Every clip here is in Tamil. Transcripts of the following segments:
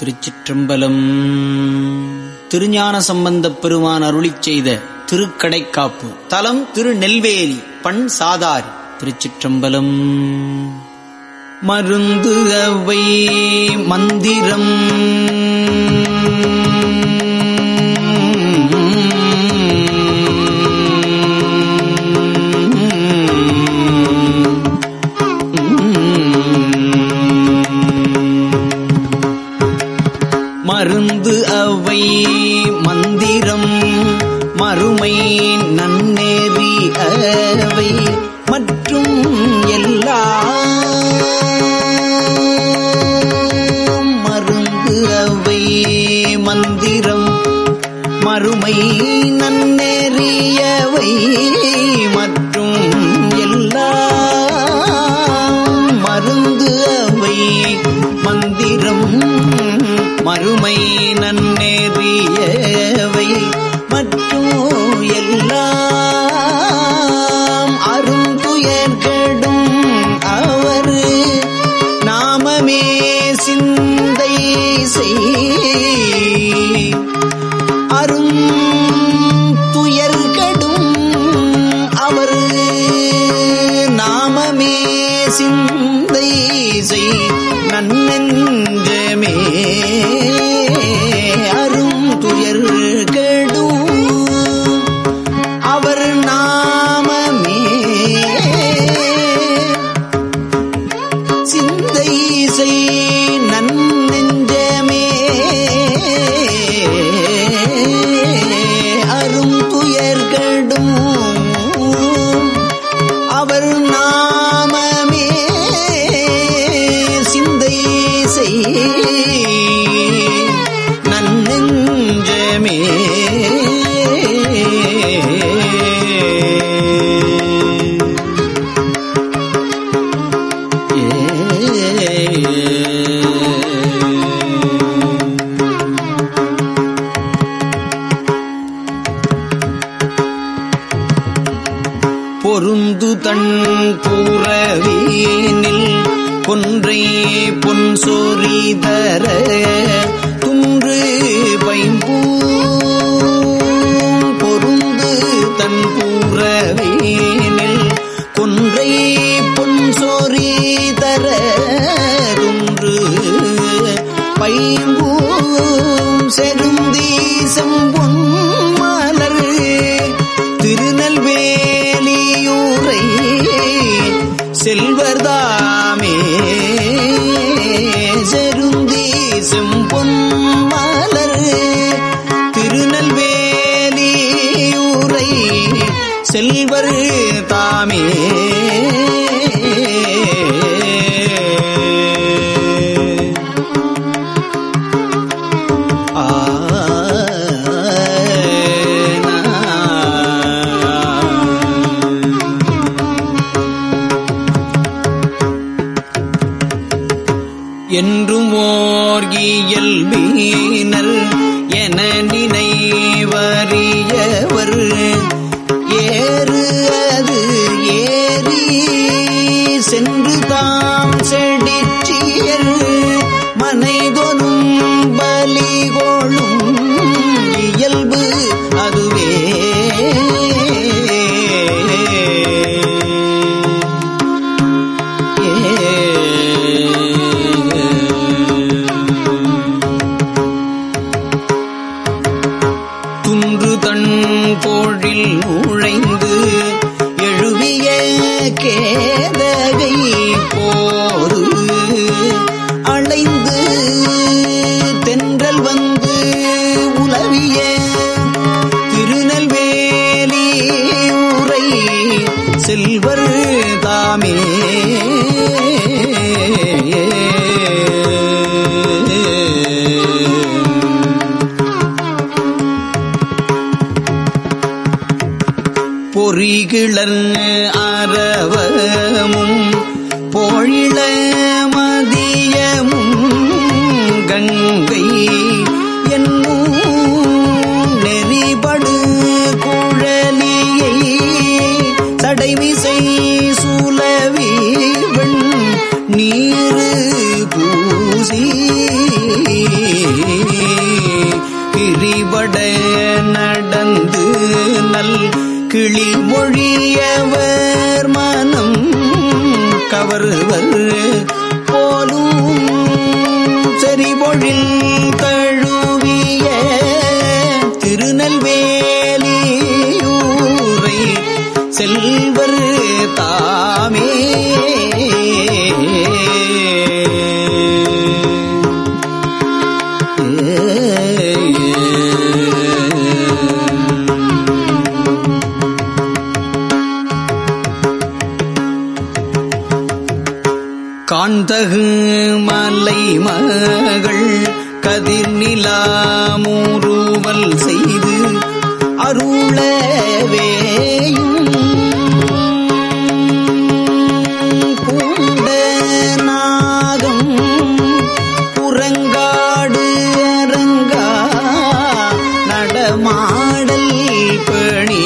திருச்சிற்றம்பலம். திருஞான சம்பந்தப் பெருமான் அருளி செய்த திருக்கடைக்காப்பு. தலம் திரு நெல்வேலி பண் சாதார் திருச்சிற்றம்பலம். மருந்து அவை மந்திரம். மருந்து அவை மந்திரம் மறுமை நன்னேறி அவை மற்றும் எல்லா மருந்து அவை மந்திரம் மறுமை நன்னேறியவை மற்றும் எல்லா பைம்பூம் செருந்தீசம் பொன் தாமே. பொறிகிளர் அரவர் மலை மகள் கதிர் நிலாமூருவல் செய்து அருளவேயும் பூண்ட நாகம் புறங்காடு அரங்கா நடமாடல் பணி.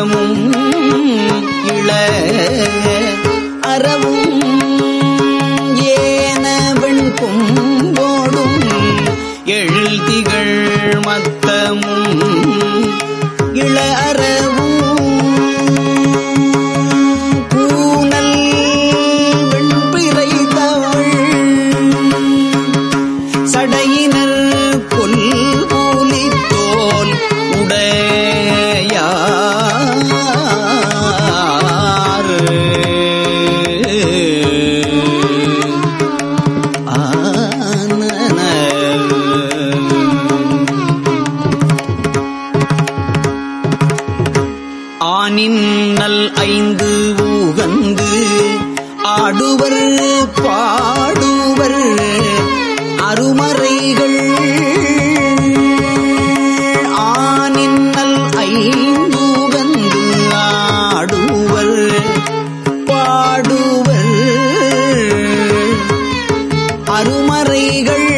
மத்தமும் இள அறவும் ஏனவன் கும்போடும் எழுதிகள் மத்தமும் இள அறவும் மறுமறைகள்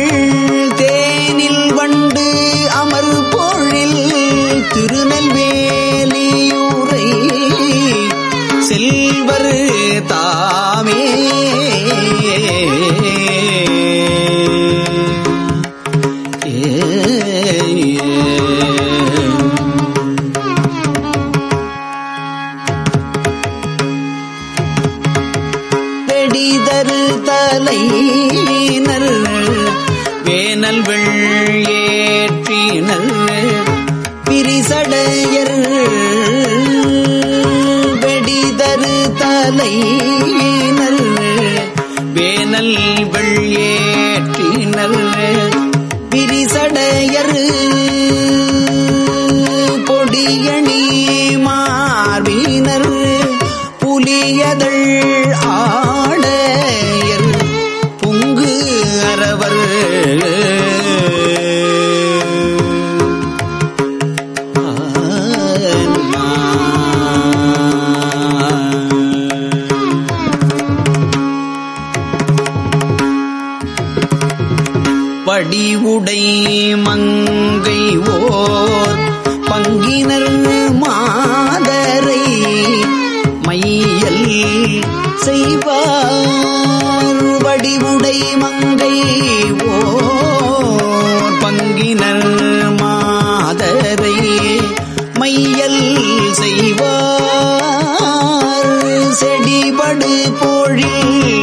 வெள்ளேற்றினர் பிரிசடையர் வெடிதரு தலையினர். வேனல் வெள்ளேற்றினர் உடை மங்கை ஓர் பங்கினர் மாதரை மையல் செய்வார். வடிவுடை மங்கை ஓர் பங்கினர் மாதரை மையல் செய்வார். செடிபடு போழில்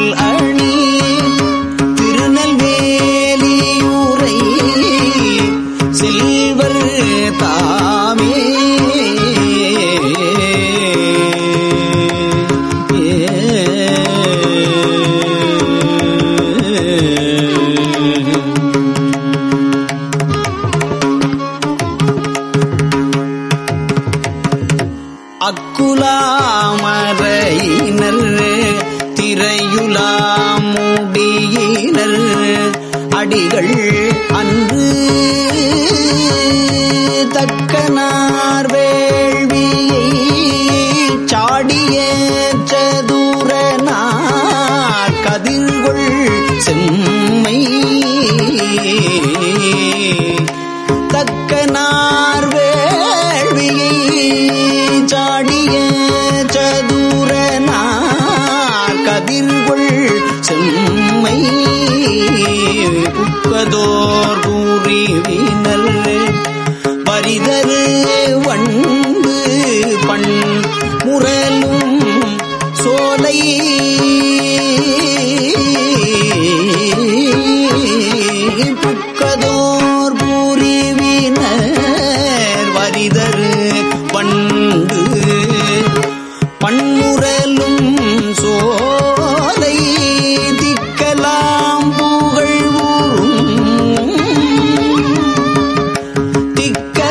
திரையுலாம் முடியினர் அடிகள் அன்று தக்கனார்வே. Oh.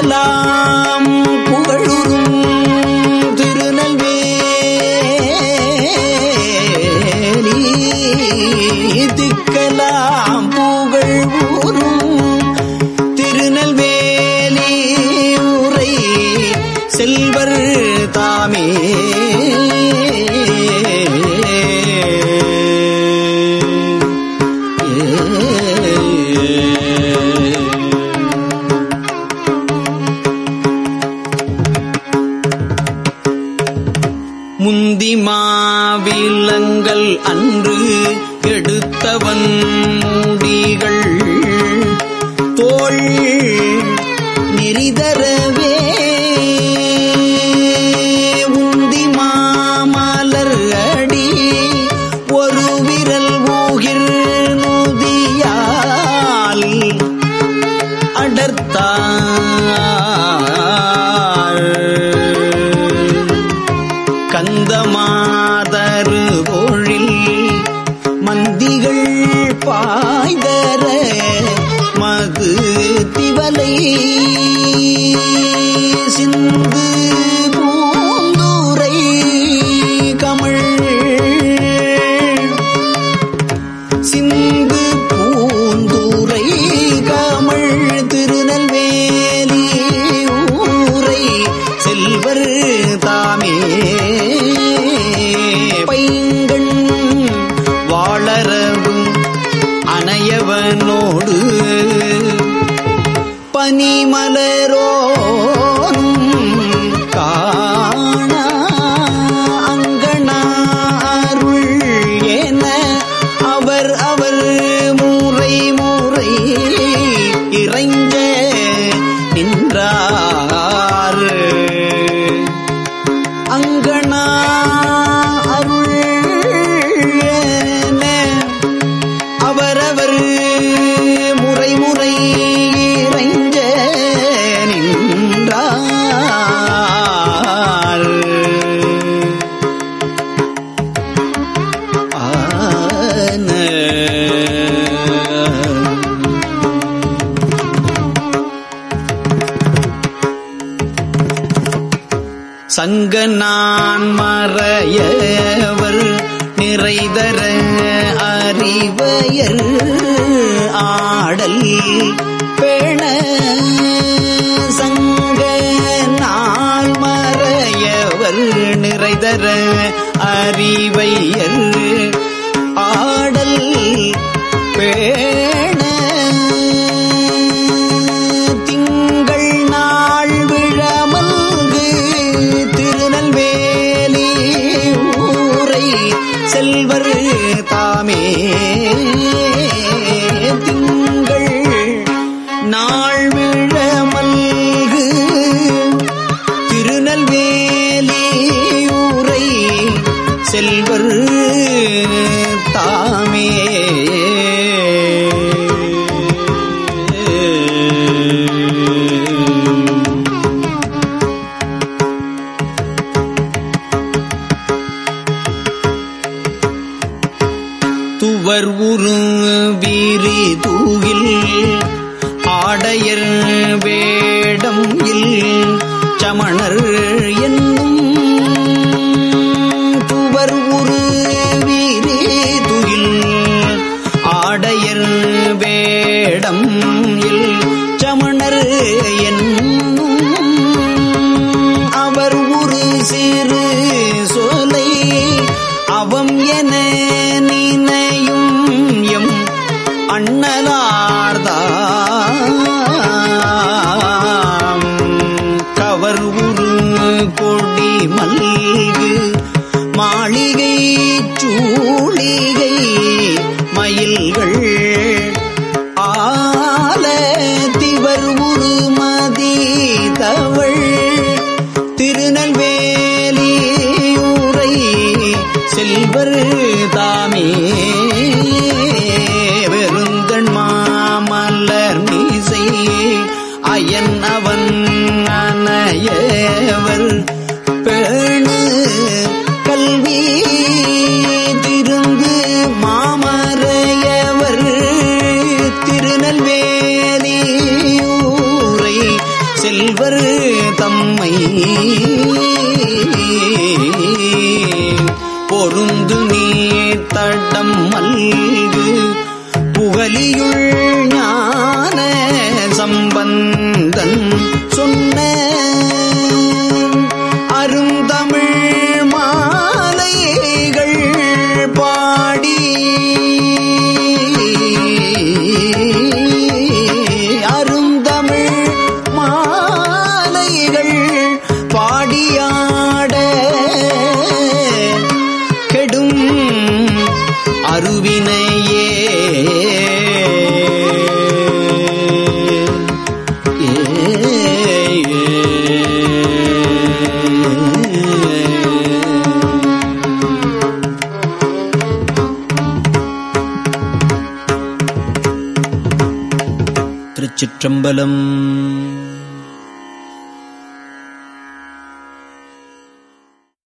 ना முந்திமாவிலங்கள் அன்று எடுத்தவன் மூடிகள். தோல் நெறிதரவே பாய்தர மகு திவலை சிந்து பனையவனோடு பனிமலரோ ஆதர அறிவையர் ஆடல் பே இவர் தம்மை. பொருந்து நீ தடம் மல்கு புகலியுள் பாடியாட கெடும் அருவினையே. திருச்சிற்றம்பலம்